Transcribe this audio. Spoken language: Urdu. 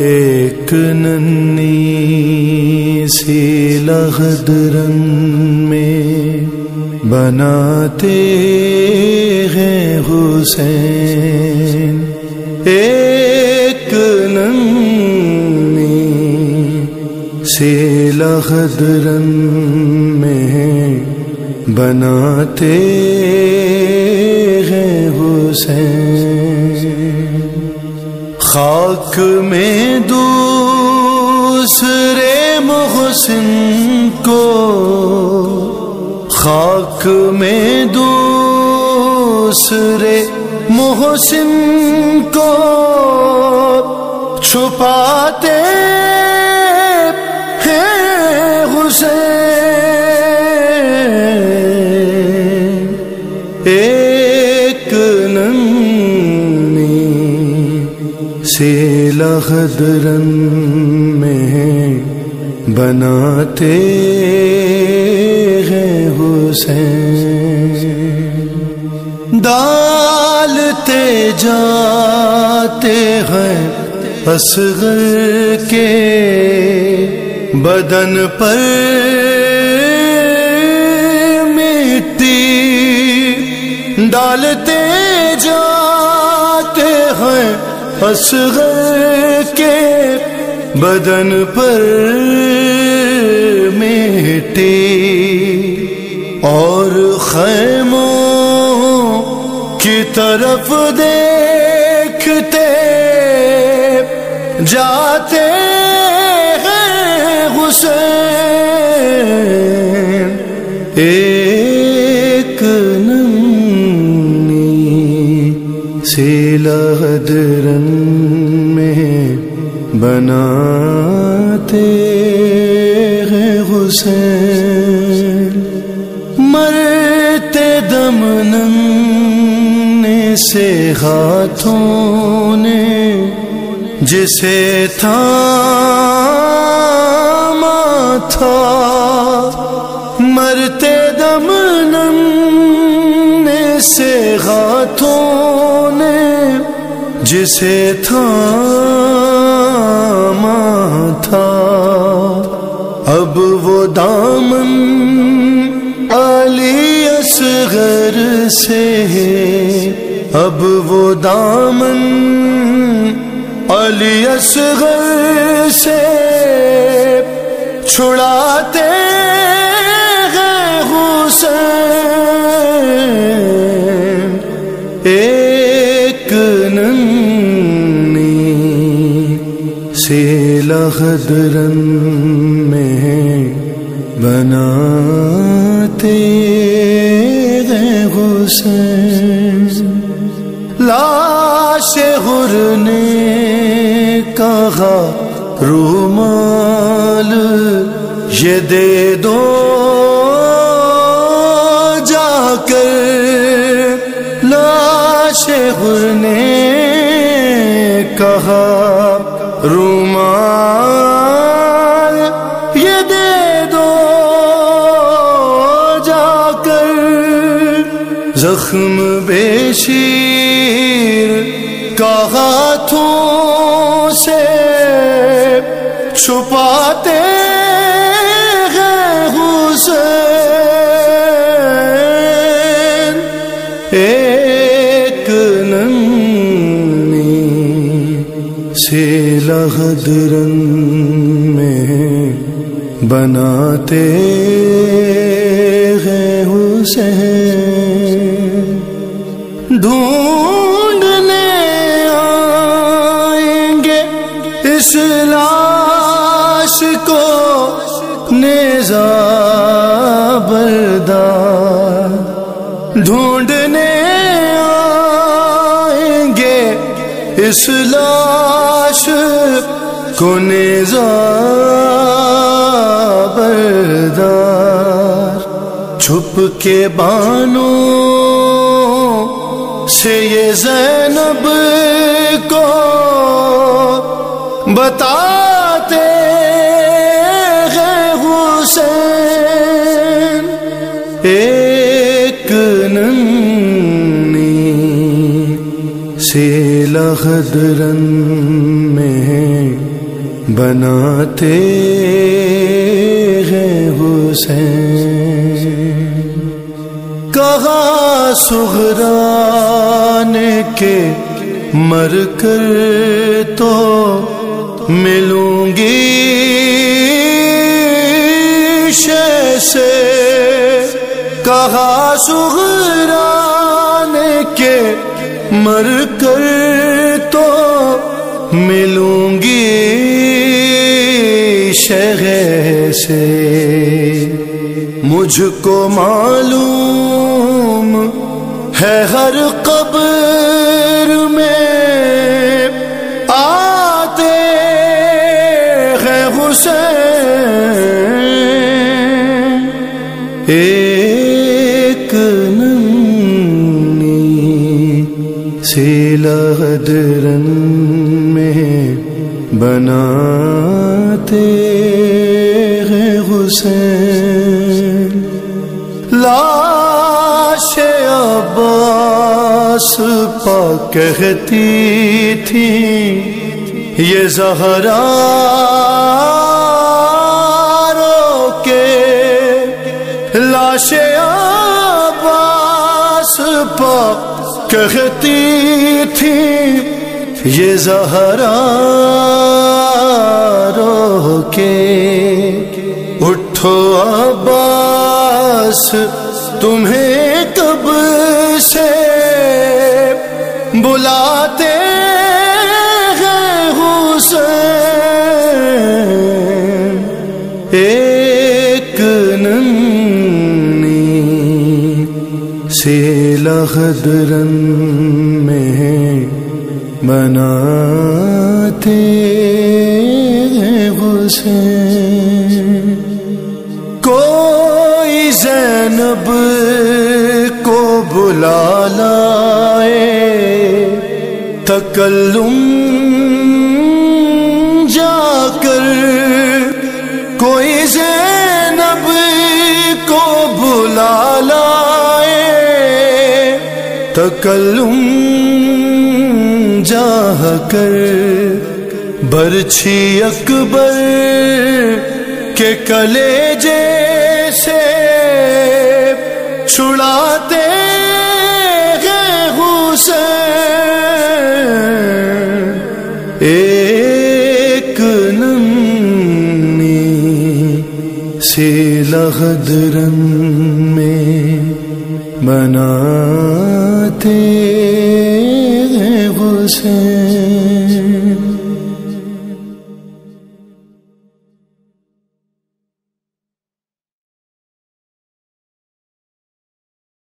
ایک ننی سی لغد رنگ میں بناتے ہیں حسین۔ ایک ننی سی لغد رنگ میں بناتے ہیں حسین۔ خاک میں دوسرے محسن کو خاک میں دوسرے محسن کو چھپاتے ہیں حسین سے لغدرن میں بناتے ہیں حسین۔ ڈالتے جاتے ہیں اصغر کے بدن پر۔ مٹی ڈالتے جاتے ہیں اصغر کے بدن پر میٹے اور خیموں کی طرف دیکھتے جاتے سی لغدرن میں بناتے ہیں حسین مرتے دم ننے سے ہاتھوں نے جسے تھا تھا۔ مرتے دم ننے سے ہاتھوں جسے تھا تھا۔ اب وہ دامن علی اصغر سے اب وہ دامن علی اصغر سے چھڑاتے ہیں حسین ایک سی لغدرن میں بناتے ہیں حسین لاش غر نے کہا رومال۔ یہ دے دو جا کر لاش غر نے رومال یہ دے دو جا کر۔ زخم بے شیر کا ہاتھوں سے چھپاتے سے لغدرن میں بناتے ہیں حسین۔ ڈھونڈنے آئیں گے اس لاش کو نیزا بردار ڈھونڈنے آئیں گے اس لاش کو نیزا بردار چھپ کے بانو سے یہ زینب کو بتاتے ہیں حسین ایک ننی سی لغدرن میں بناتے ہیں حسین۔ کہا سغران کے مر کر تو ملوں گی سے کہا سغران کے مر کر تو ملوں گی شہر سے مجھ کو معلوم ہے ہر قبر میں آتے ہیں حسین۔ ایک ننی سی لہدرن میں بناتے ہیں حسین۔ لاش عباس پا کہتی تھی، یہ زہرا رو کے۔ لاش عباس پا کہتی تھی یہ زہرا رو کے اٹھو عباس، تمہیں کب سے بلاتے ہیں حسین؟ ایک ننی سے لغدرن میں بناتے ہیں حسین کوئی زینب کو بلا لائے، تکلم جا کر۔ کوئی زینب کو بلا لائے، تکلم جا کر برچھی اکبر کے کلے جیسے چھڑاتے ہیں حسین۔ ایک ننی سی لغدرن میں بناتے ہیں حسین